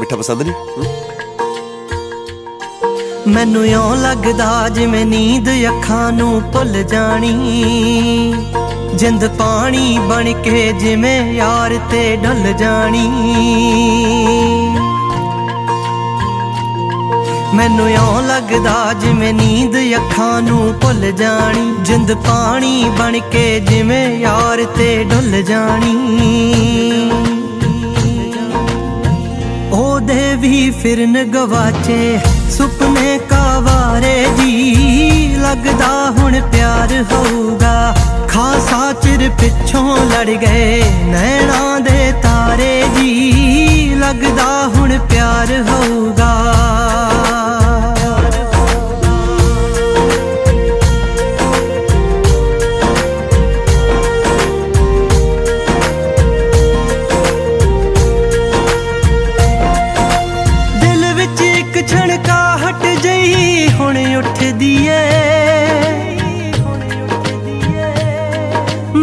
ਮਿੱਠਾ ਪਸੰਦ ਨਹੀਂ? ਮੈਨੂੰ ਇਉਂ ਲੱਗਦਾ ਜਿਵੇਂ ਨੀਂਦ ਅੱਖਾਂ ਨੂੰ ਭੁੱਲ ਜਾਣੀ। ਜਿੰਦ ਪਾਣੀ ਬਣ ਕੇ ਜਿਵੇਂ ਯਾਰ ਤੇ ਢਲ ਜਾਣੀ। ਮੈਨੂੰ ਇਉਂ ਲੱਗਦਾ ਜਿਵੇਂ ਨੀਂਦ ਅੱਖਾਂ ਨੂੰ ਭੁੱਲ ਜਾਣੀ। ਜਿੰਦ ਪਾਣੀ ਬਣ ਕੇ ਜਿਵੇਂ ਯਾਰ ਤੇ ਢੁੱਲ ਜਾਣੀ। ਉਹਦੇ ਵੀ ਫਿਰਨ ਗਵਾਚੇ ਸੁਪਨੇ ਕਾਵਾਰੇ ਜੀ। ਲੱਗਦਾ ਹੁਣ ਪਿਆਰ ਹੋਊਗਾ। ਖਾਸਾ ਚਿਰ ਪਿੱਛੋਂ ਲੜ ਗਏ, ਨੈਣਾ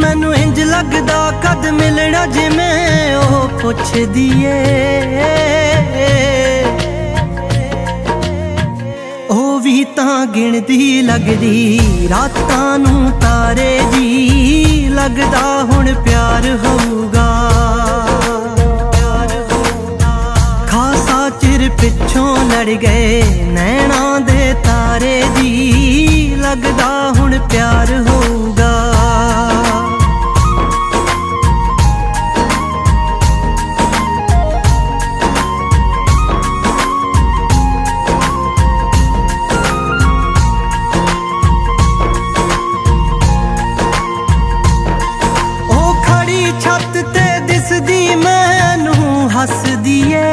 ਮੈਨੂੰ ਇੰਜ ਲੱਗਦਾ ਕਦ ਮਿਲਣਾ ਜਿਵੇਂ ਉਹ ਪੁੱਛਦੀ ਏ। ਉਹ ਵੀ ਤਾਂ ਗਿਣਦੀ ਲੱਗਦੀ, ਰਾਤਾਂ ਨੂੰ ਤਾਰੇ ਜੀ। ਲੱਗਦਾ ਹੁਣ ਪਿਆਰ ਹੋਊਗਾ। ਖਾਸਾ ਚਿਰ ਪਿੱਛੋਂ ਲੜ ਗਏ ਨੈਣਾ ਦੇ ਤਾਰੇ ਜੀ। ਲੱਗਦਾ ਹੁਣ ਪਿਆਰ ਹੋ ਹੱਸਦੀ ਏ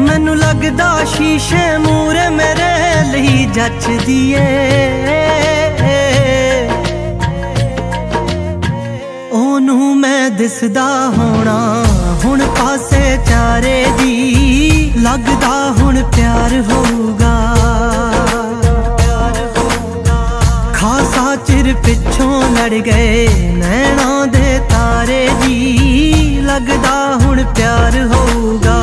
ਮੈਨੂੰ ਲੱਗਦਾ ਸ਼ੀਸ਼ੇ ਮੂਰੇ ਮੇਰੇ ਲਈ ਜੱਚਦੀ ਏ ਉਹਨੂੰ ਮੈਂ ਦਿਸਦਾ ਹੋਣਾ, ਹੁਣ ਪਾਸੇ ਚਾਰੇ ਦੀ ਲੱਗਦਾ ਹੁਣ ਪਿਆਰ ਹੋਊਗਾ। ਖਾਸਾ ਚਿਰ ਪਿੱਛੋਂ ਲੜ ਗਏ, ਨੈਣਾ ਦੇ ਜੀ, ਲੱਗਦਾ ਹੁਣ ਪਿਆਰ ਹੋਊਗਾ।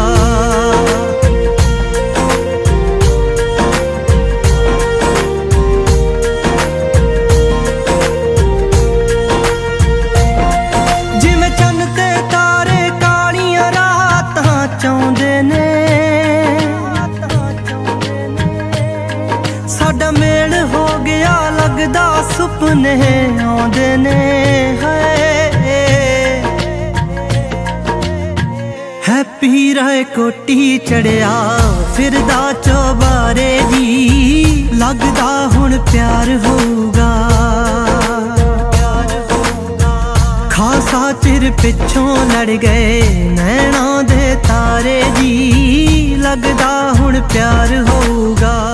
ਜਿਵੇਂ ਚੰਨ ਤੇ ਤਾਰੇ ਕਾਲੀਆਂ ਰਾਤਾਂ ਚਾਉਂਦੇ ਨੇ। ਸਾਡਾ ਮੇਲ ਹੋ ਗਿਆ, ਲੱਗਦਾ ਸੁਪਨੇ ਆਉਂਦੇ ਨੇ। ਹਾਏ। ਹੈਪੀ ਕੋਟੀ ਚੜਿਆ, ਫਿਰਦਾ ਚੋਬਾਰੇ ਜੀ ਲੱਗਦਾ ਹੁਣ ਪਿਆਰ ਹੋਊਗਾ। ਖਾਸਾ ਚਿਰ ਪਿੱਛੋਂ ਲੜ ਗਏ ਨੈਣਾ ਦੇ ਤਾਰੇ ਜੀ ਲੱਗਦਾ ਹੁਣ ਪਿਆਰ ਹੋਊਗਾ।